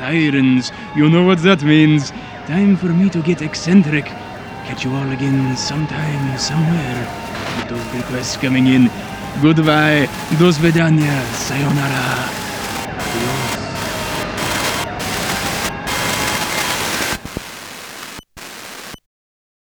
sirens. You know what that means. Time for me to get eccentric. Catch you all again sometime, somewhere. Those requests coming in. Goodbye. Dos vedanya. Sayonara.